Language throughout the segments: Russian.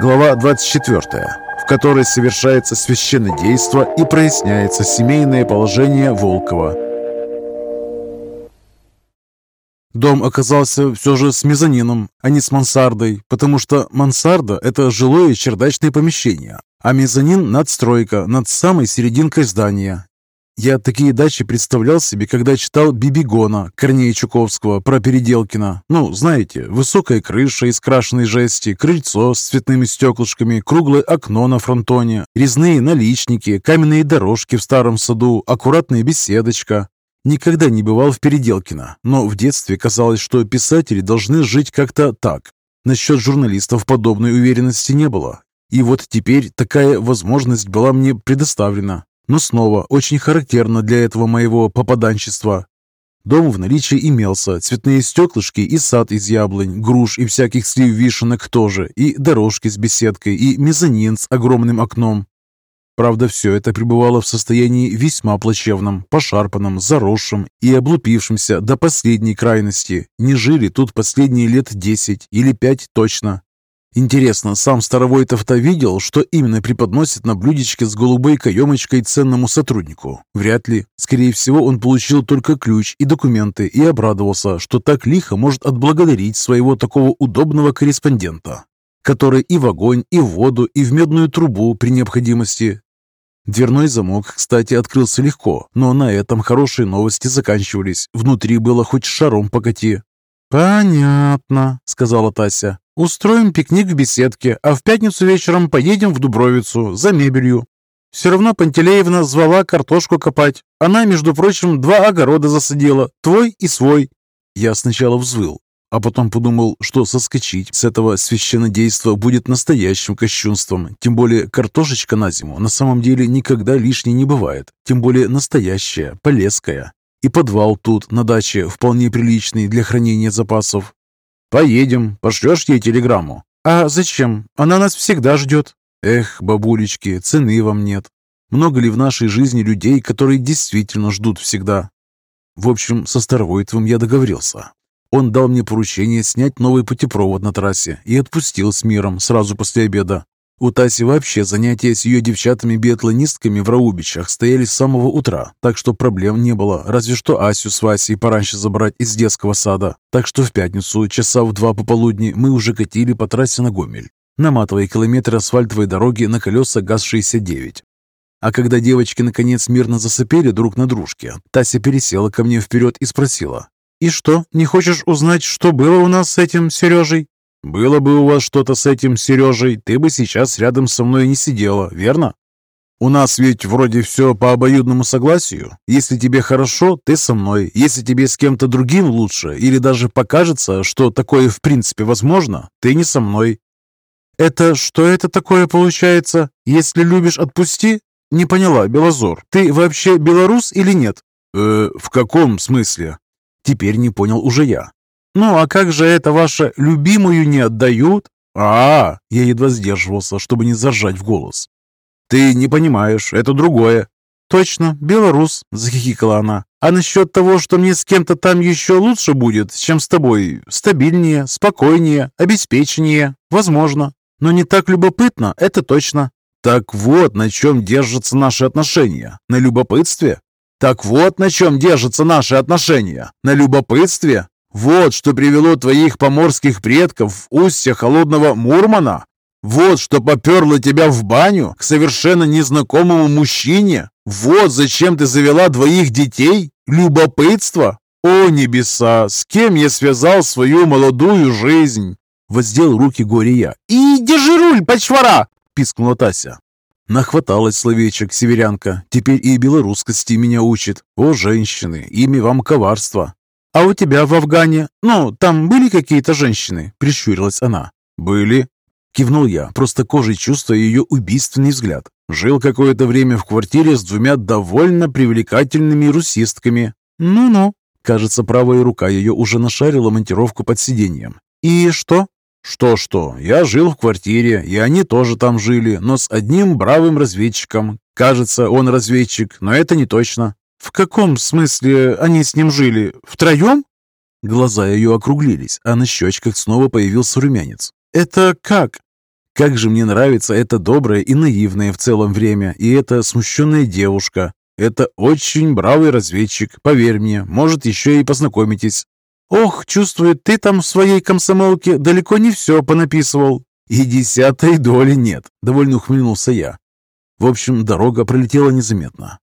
Глава 24, в которой совершается священное действо и проясняется семейное положение Волкова. Дом оказался все же с мезонином, а не с мансардой, потому что мансарда – это жилое чердачное помещение, а мезонин – надстройка над самой серединкой здания. Я такие дачи представлял себе, когда читал Бибигона Корнея Чуковского про Переделкина. Ну, знаете, высокая крыша из крашеной жести, крыльцо с цветными стеклышками, круглое окно на фронтоне, резные наличники, каменные дорожки в старом саду, аккуратная беседочка. Никогда не бывал в Переделкино, но в детстве казалось, что писатели должны жить как-то так. Насчет журналистов подобной уверенности не было. И вот теперь такая возможность была мне предоставлена. Но снова очень характерно для этого моего попаданчества. Дом в наличии имелся, цветные стеклышки и сад из яблонь, груш и всяких слив вишенок тоже, и дорожки с беседкой, и мезонин с огромным окном. Правда, все это пребывало в состоянии весьма плачевном, пошарпанном, заросшем и облупившемся до последней крайности. Не жили тут последние лет десять или пять точно. Интересно, сам Старовойтов-то видел, что именно преподносит на блюдечке с голубой каемочкой ценному сотруднику? Вряд ли. Скорее всего, он получил только ключ и документы и обрадовался, что так лихо может отблагодарить своего такого удобного корреспондента, который и в огонь, и в воду, и в медную трубу при необходимости Дверной замок, кстати, открылся легко, но на этом хорошие новости заканчивались. Внутри было хоть шаром покати. «Понятно», — сказала Тася. «Устроим пикник в беседке, а в пятницу вечером поедем в Дубровицу за мебелью. Все равно Пантелеевна звала картошку копать. Она, между прочим, два огорода засадила, твой и свой». Я сначала взвыл, а потом подумал, что соскочить с этого священнодейства будет настоящим кощунством. Тем более картошечка на зиму на самом деле никогда лишней не бывает. Тем более настоящая, полезкая. И подвал тут, на даче, вполне приличный для хранения запасов. «Поедем. Пошлешь ей телеграмму?» «А зачем? Она нас всегда ждет». «Эх, бабулечки, цены вам нет. Много ли в нашей жизни людей, которые действительно ждут всегда?» В общем, со Старовойтовым я договорился. Он дал мне поручение снять новый путепровод на трассе и отпустил с миром сразу после обеда. У Таси вообще занятия с ее девчатами-биатлонистками в Раубичах стояли с самого утра, так что проблем не было, разве что Асю с Васей пораньше забрать из детского сада. Так что в пятницу, часа в два пополудни, мы уже катили по трассе на Гомель, наматывая километры асфальтовой дороги на колеса ГАЗ-69. А когда девочки наконец мирно засыпели друг на дружке, Тася пересела ко мне вперед и спросила, «И что, не хочешь узнать, что было у нас с этим Сережей?» «Было бы у вас что-то с этим Сережей, ты бы сейчас рядом со мной не сидела, верно?» «У нас ведь вроде все по обоюдному согласию. Если тебе хорошо, ты со мной. Если тебе с кем-то другим лучше, или даже покажется, что такое в принципе возможно, ты не со мной». «Это что это такое получается? Если любишь, отпусти?» «Не поняла, Белозор, ты вообще белорус или нет?» «Э, в каком смысле?» Теперь не понял уже я. «Ну, а как же это ваша любимую не отдают?» а, -а, -а Я едва сдерживался, чтобы не заржать в голос. «Ты не понимаешь, это другое». «Точно, белорус», — захихикала она. «А насчет того, что мне с кем-то там еще лучше будет, чем с тобой, стабильнее, спокойнее, обеспеченнее, возможно. Но не так любопытно, это точно». «Так вот, на чем держатся наши отношения. На любопытстве?» Так вот на чем держатся наши отношения. На любопытстве. Вот что привело твоих поморских предков в устье холодного Мурмана. Вот что поперло тебя в баню к совершенно незнакомому мужчине. Вот зачем ты завела двоих детей. Любопытство. О небеса, с кем я связал свою молодую жизнь? Воздел руки горе я. «И держи руль, почвара!» – пискнула Тася. Нахваталась словечек северянка. Теперь и белорусскости меня учит. О, женщины, ими вам коварство. А у тебя в Афгане, ну, там были какие-то женщины? Прищурилась она. Были. Кивнул я, просто кожей чувствуя ее убийственный взгляд. Жил какое-то время в квартире с двумя довольно привлекательными русистками. Ну-ну. Кажется, правая рука ее уже нашарила монтировку под сиденьем. «И что?» «Что-что, я жил в квартире, и они тоже там жили, но с одним бравым разведчиком. Кажется, он разведчик, но это не точно». «В каком смысле они с ним жили? Втроем?» Глаза ее округлились, а на щечках снова появился румянец. «Это как?» Как же мне нравится это доброе и наивное в целом время, и эта смущенная девушка. Это очень бравый разведчик, поверь мне, может, еще и познакомитесь. Ох, чувствую, ты там в своей комсомолке далеко не все понаписывал. И десятой доли нет, довольно ухмыльнулся я. В общем, дорога пролетела незаметно.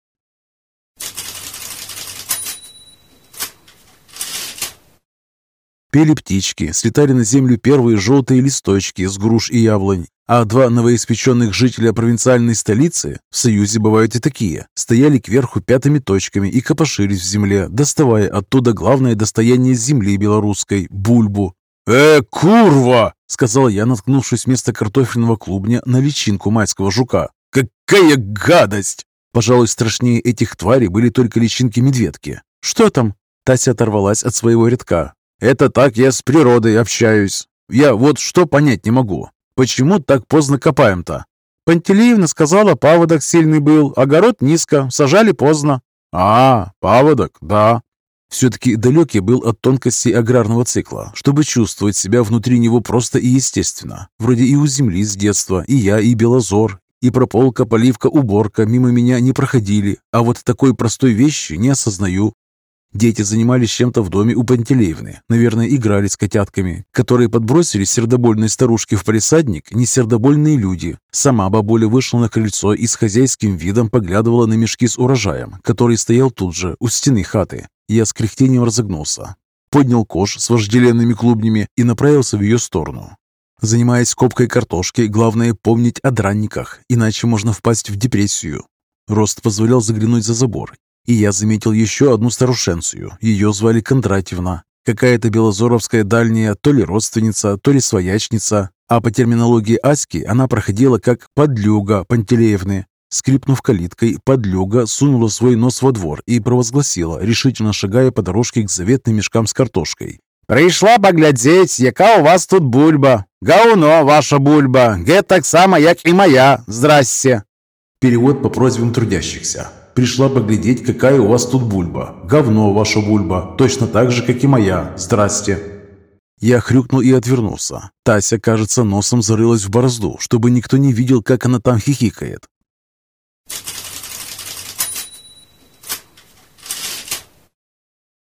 Пели птички, слетали на землю первые желтые листочки с груш и яблонь, а два новоиспеченных жителя провинциальной столицы, в Союзе бывают и такие, стояли кверху пятыми точками и копошились в земле, доставая оттуда главное достояние земли белорусской – бульбу. «Э, курва!» – сказал я, наткнувшись вместо картофельного клубня на личинку майского жука. «Какая гадость!» Пожалуй, страшнее этих тварей были только личинки медведки. «Что там?» Тася оторвалась от своего рядка. Это так я с природой общаюсь. Я вот что понять не могу. Почему так поздно копаем-то? Пантелеевна сказала, паводок сильный был, огород низко, сажали поздно. А, паводок, да. Все-таки далекий был от тонкостей аграрного цикла, чтобы чувствовать себя внутри него просто и естественно. Вроде и у земли с детства, и я, и Белозор, и прополка, поливка, уборка мимо меня не проходили, а вот такой простой вещи не осознаю. Дети занимались чем-то в доме у Пантелеевны. Наверное, играли с котятками, которые подбросили сердобольной старушке в палисадник не сердобольные люди. Сама бабуля вышла на крыльцо и с хозяйским видом поглядывала на мешки с урожаем, который стоял тут же, у стены хаты. Я с кряхтением разогнулся. Поднял кош с вожделенными клубнями и направился в ее сторону. Занимаясь копкой картошки, главное помнить о дранниках, иначе можно впасть в депрессию. Рост позволял заглянуть за забор, и я заметил еще одну старушенцию. Ее звали Кондратьевна. Какая-то белозоровская дальняя то ли родственница, то ли своячница. А по терминологии Аськи она проходила как «подлюга» Пантелеевны. Скрипнув калиткой, подлюга сунула свой нос во двор и провозгласила, решительно шагая по дорожке к заветным мешкам с картошкой. «Прийшла поглядеть, яка у вас тут бульба. Гауно ваша бульба, ге так само, як и моя. Здрасте!» Перевод по просьбам трудящихся. Пришла поглядеть, какая у вас тут бульба. Говно ваша бульба, точно так же, как и моя. Здрасте!» Я хрюкнул и отвернулся. Тася, кажется, носом зарылась в борозду, чтобы никто не видел, как она там хихикает.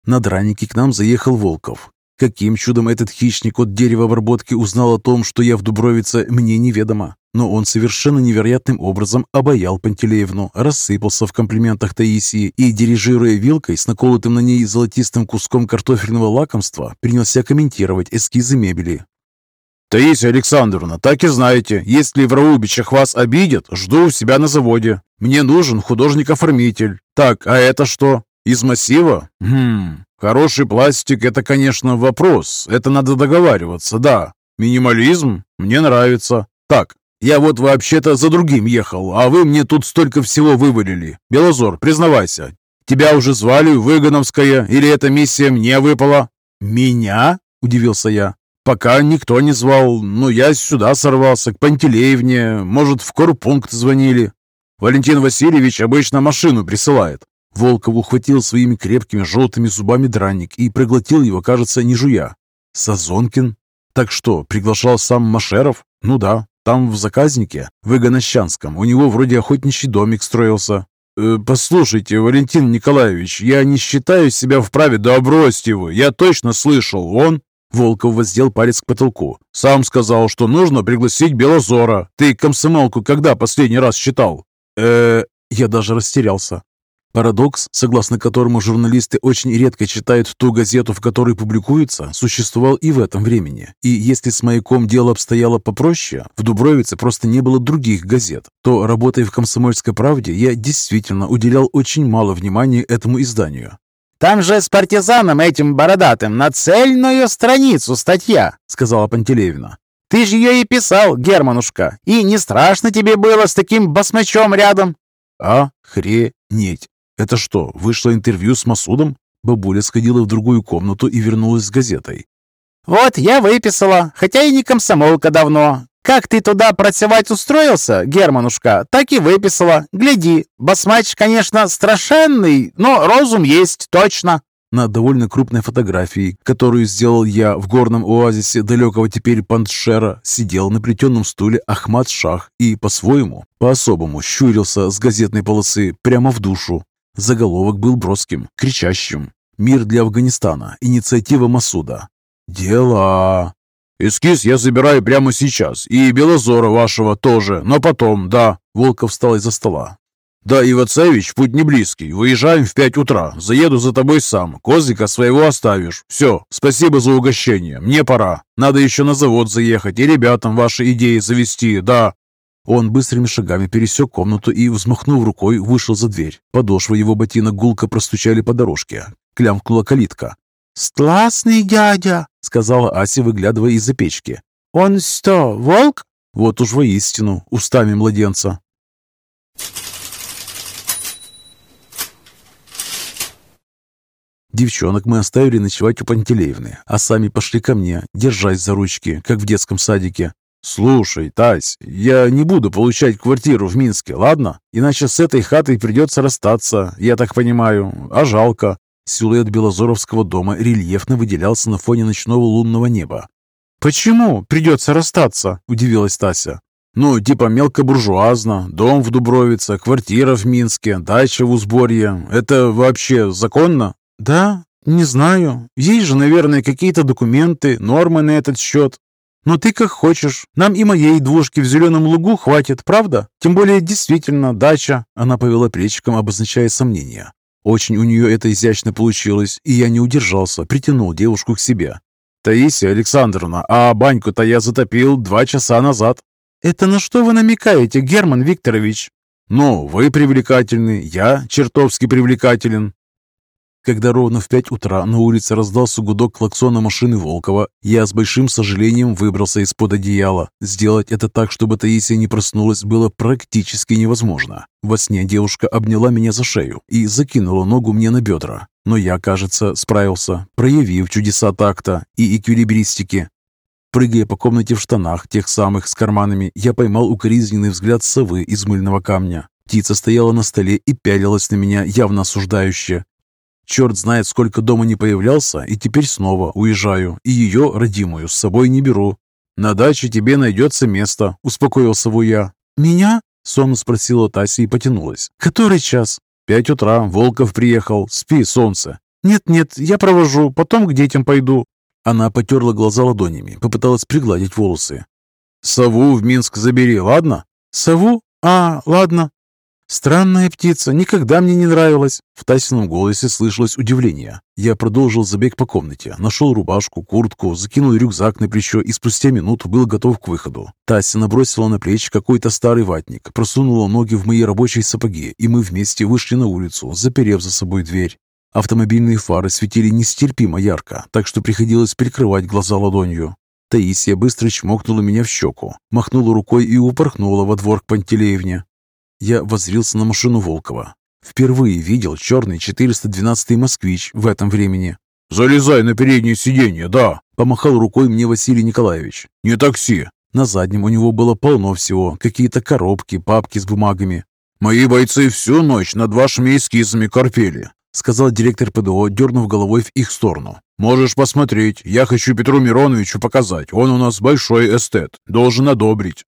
На дранике к нам заехал Волков. Каким чудом этот хищник от деревообработки узнал о том, что я в Дубровице, мне неведомо. Но он совершенно невероятным образом обаял Пантелеевну, рассыпался в комплиментах Таисии и, дирижируя вилкой с наколотым на ней золотистым куском картофельного лакомства, принялся комментировать эскизы мебели. «Таисия Александровна, так и знаете, если в Раубичах вас обидят, жду у себя на заводе. Мне нужен художник-оформитель. Так, а это что? Из массива? Хм, хороший пластик – это, конечно, вопрос. Это надо договариваться, да. Минимализм? Мне нравится. Так, я вот вообще-то за другим ехал, а вы мне тут столько всего вывалили. Белозор, признавайся, тебя уже звали в Выгоновское или эта миссия мне выпала?» «Меня?» – удивился я. «Пока никто не звал, но я сюда сорвался, к Пантелеевне, может, в корпункт звонили. Валентин Васильевич обычно машину присылает. Волков ухватил своими крепкими желтыми зубами драник и проглотил его, кажется, не жуя. Сазонкин? Так что, приглашал сам Машеров? Ну да, там в заказнике, в Игонощанском, у него вроде охотничий домик строился. Э, «Послушайте, Валентин Николаевич, я не считаю себя вправе, да бросьте его, я точно слышал, он...» Волков воздел палец к потолку. «Сам сказал, что нужно пригласить Белозора. Ты комсомолку когда последний раз читал?» э Я даже растерялся. Парадокс, согласно которому журналисты очень редко читают ту газету, в которой публикуются, существовал и в этом времени. И если с «Маяком» дело обстояло попроще, в Дубровице просто не было других газет, то, работая в «Комсомольской правде», я действительно уделял очень мало внимания этому изданию. «Там же с партизаном этим бородатым на цельную страницу статья», — сказала Пантелеевна. «Ты же ее и писал, Германушка, и не страшно тебе было с таким басмачом рядом?» «Охренеть! «Это что, вышло интервью с Масудом?» Бабуля сходила в другую комнату и вернулась с газетой. «Вот, я выписала, хотя и не комсомолка давно. Как ты туда працевать устроился, Германушка, так и выписала. Гляди, басмач, конечно, страшенный, но розум есть, точно». На довольно крупной фотографии, которую сделал я в горном оазисе далекого теперь Пандшера, сидел на плетеном стуле Ахмад Шах и, по-своему, по-особому щурился с газетной полосы прямо в душу. Заголовок был броским, кричащим. «Мир для Афганистана. Инициатива Масуда». «Дела!» «Эскиз я забираю прямо сейчас, и Белозора вашего тоже, но потом, да». Волков встал из-за стола. «Да, Ивацевич, путь не близкий. Выезжаем в пять утра. Заеду за тобой сам. Козлика своего оставишь. Все, спасибо за угощение. Мне пора. Надо еще на завод заехать и ребятам ваши идеи завести, да». Он быстрыми шагами пересек комнату и, взмахнув рукой, вышел за дверь. Подошвы его ботинок гулко простучали по дорожке. Клямкнула калитка. «Стласный дядя!» — сказала Ася, выглядывая из-за печки. «Он что, волк?» Вот уж воистину, устами младенца. Девчонок мы оставили ночевать у Пантелеевны, а сами пошли ко мне, держась за ручки, как в детском садике. «Слушай, Тась, я не буду получать квартиру в Минске, ладно? Иначе с этой хатой придется расстаться, я так понимаю, а жалко». Силуэт Белозоровского дома рельефно выделялся на фоне ночного лунного неба. «Почему придется расстаться?» – удивилась Тася. «Ну, типа мелкобуржуазно, дом в Дубровице, квартира в Минске, дача в Узборье. Это вообще законно?» «Да, не знаю. Есть же, наверное, какие-то документы, нормы на этот счет. Но ты как хочешь. Нам и моей двушки в зеленом лугу хватит, правда? Тем более, действительно, дача». Она повела плечиком, обозначая сомнения. Очень у нее это изящно получилось, и я не удержался, притянул девушку к себе. «Таисия Александровна, а баньку-то я затопил два часа назад». «Это на что вы намекаете, Герман Викторович?» «Ну, вы привлекательны, я чертовски привлекателен. Когда ровно в пять утра на улице раздался гудок клаксона машины Волкова, я с большим сожалением выбрался из-под одеяла. Сделать это так, чтобы Таисия не проснулась, было практически невозможно. Во сне девушка обняла меня за шею и закинула ногу мне на бедра. Но я, кажется, справился, проявив чудеса такта и эквилибристики. Прыгая по комнате в штанах, тех самых с карманами, я поймал укоризненный взгляд совы из мыльного камня. Птица стояла на столе и пялилась на меня, явно осуждающе. Черт знает, сколько дома не появлялся, и теперь снова уезжаю, и ее, родимую, с собой не беру. На даче тебе найдется место, успокоился Вуя. Меня? Сонно спросила Тася и потянулась. Который час? Пять утра, Волков приехал. Спи, солнце. Нет-нет, я провожу, потом к детям пойду. Она потерла глаза ладонями, попыталась пригладить волосы. «Сову в Минск забери, ладно?» «Сову? А, ладно». «Странная птица, никогда мне не нравилась». В Тасином голосе слышалось удивление. Я продолжил забег по комнате, нашел рубашку, куртку, закинул рюкзак на плечо и спустя минуту был готов к выходу. Тася набросила на плечи какой-то старый ватник, просунула ноги в мои рабочие сапоги, и мы вместе вышли на улицу, заперев за собой дверь. Автомобильные фары светили нестерпимо ярко, так что приходилось прикрывать глаза ладонью. Таисия быстро чмокнула меня в щеку, махнула рукой и упорхнула во двор к Пантелеевне. Я воззрился на машину Волкова. Впервые видел черный 412-й «Москвич» в этом времени. «Залезай на переднее сиденье, да!» Помахал рукой мне Василий Николаевич. «Не такси!» На заднем у него было полно всего. Какие-то коробки, папки с бумагами. «Мои бойцы всю ночь над вашими эскизами корпели», сказал директор ПДО, дернув головой в их сторону. «Можешь посмотреть. Я хочу Петру Мироновичу показать. Он у нас большой эстет. Должен одобрить».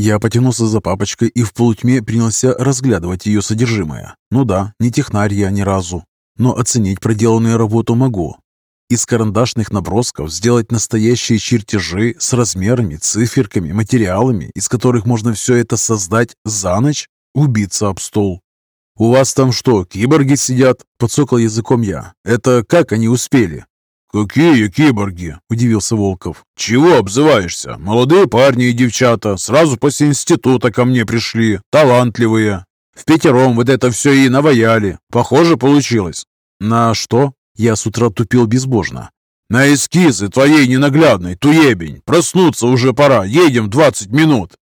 Я потянулся за папочкой и в полутьме принялся разглядывать ее содержимое. Ну да, не технарь я ни разу, но оценить проделанную работу могу. Из карандашных набросков сделать настоящие чертежи с размерами, циферками, материалами, из которых можно все это создать за ночь, убиться об стол. «У вас там что, киборги сидят?» – подсокал языком я. «Это как они успели?» «Какие киборги?» – удивился Волков. «Чего обзываешься? Молодые парни и девчата сразу после института ко мне пришли, талантливые. В пятером вот это все и наваяли. Похоже получилось». «На что?» Я с утра тупил безбожно. «На эскизы твоей ненаглядной, туебень. Проснуться уже пора, едем двадцать минут».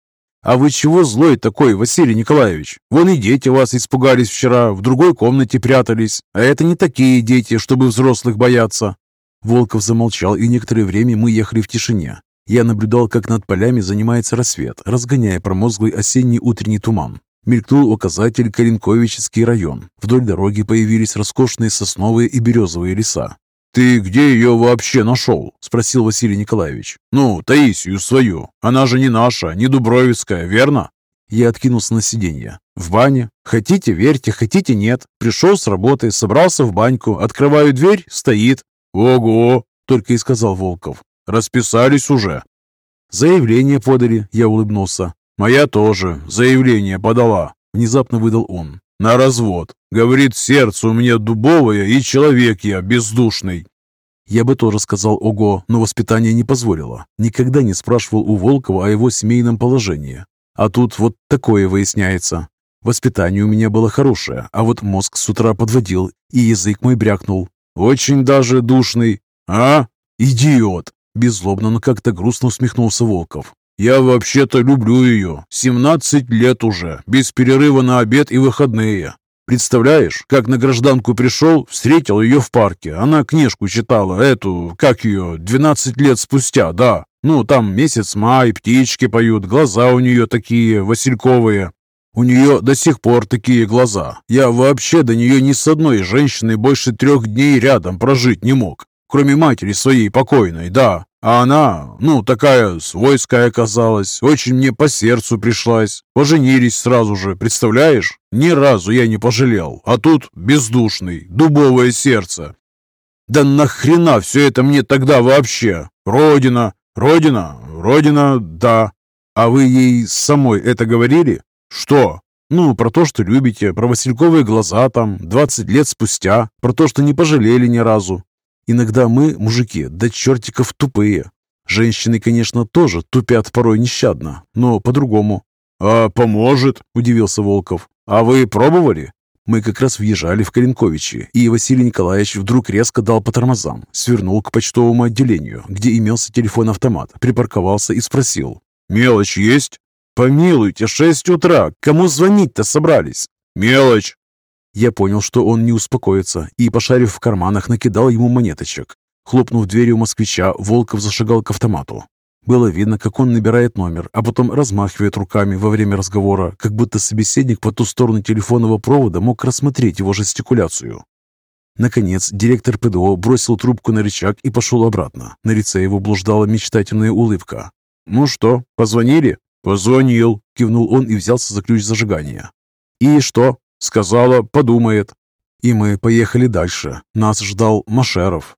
«А вы чего злой такой, Василий Николаевич? Вон и дети вас испугались вчера, в другой комнате прятались. А это не такие дети, чтобы взрослых бояться». Волков замолчал, и некоторое время мы ехали в тишине. Я наблюдал, как над полями занимается рассвет, разгоняя промозглый осенний утренний туман. Мелькнул указатель Калинковический район. Вдоль дороги появились роскошные сосновые и березовые леса. «Ты где ее вообще нашел?» – спросил Василий Николаевич. «Ну, Таисию свою. Она же не наша, не Дубровицкая, верно?» Я откинулся на сиденье. В бане. Хотите, верьте, хотите, нет. Пришел с работы, собрался в баньку, открываю дверь, стоит. «Ого!» – только и сказал Волков. «Расписались уже?» «Заявление подали», – я улыбнулся. «Моя тоже заявление подала», – внезапно выдал он. «На развод. Говорит, сердце у меня дубовое, и человек я бездушный». Я бы тоже сказал «ого», но воспитание не позволило. Никогда не спрашивал у Волкова о его семейном положении. А тут вот такое выясняется. Воспитание у меня было хорошее, а вот мозг с утра подводил, и язык мой брякнул. «Очень даже душный. А? Идиот!» Беззлобно, но как-то грустно усмехнулся Волков. «Я вообще-то люблю ее. 17 лет уже, без перерыва на обед и выходные. Представляешь, как на гражданку пришел, встретил ее в парке. Она книжку читала, эту, как ее, 12 лет спустя, да. Ну, там месяц май, птички поют, глаза у нее такие, васильковые. У нее до сих пор такие глаза. Я вообще до нее ни с одной женщиной больше трех дней рядом прожить не мог. Кроме матери своей покойной, да. А она, ну, такая свойская оказалась, очень мне по сердцу пришлась. Поженились сразу же, представляешь? Ни разу я не пожалел. А тут бездушный, дубовое сердце. Да нахрена все это мне тогда вообще? Родина, родина, родина, да. А вы ей самой это говорили? Что? Ну, про то, что любите, про васильковые глаза там, 20 лет спустя, про то, что не пожалели ни разу. Иногда мы, мужики, до чертиков тупые. Женщины, конечно, тоже тупят порой нещадно, но по-другому. «А поможет?» – удивился Волков. «А вы пробовали?» Мы как раз въезжали в Калинковичи, и Василий Николаевич вдруг резко дал по тормозам, свернул к почтовому отделению, где имелся телефон-автомат, припарковался и спросил. «Мелочь есть?» «Помилуйте, шесть утра. Кому звонить-то собрались?» «Мелочь. Я понял, что он не успокоится, и, пошарив в карманах, накидал ему монеточек. Хлопнув дверью москвича, Волков зашагал к автомату. Было видно, как он набирает номер, а потом размахивает руками во время разговора, как будто собеседник по ту сторону телефонного провода мог рассмотреть его жестикуляцию. Наконец, директор ПДО бросил трубку на рычаг и пошел обратно. На лице его блуждала мечтательная улыбка. «Ну что, позвонили?» «Позвонил», — кивнул он и взялся за ключ зажигания. «И что?» Сказала, подумает. И мы поехали дальше. Нас ждал Машеров.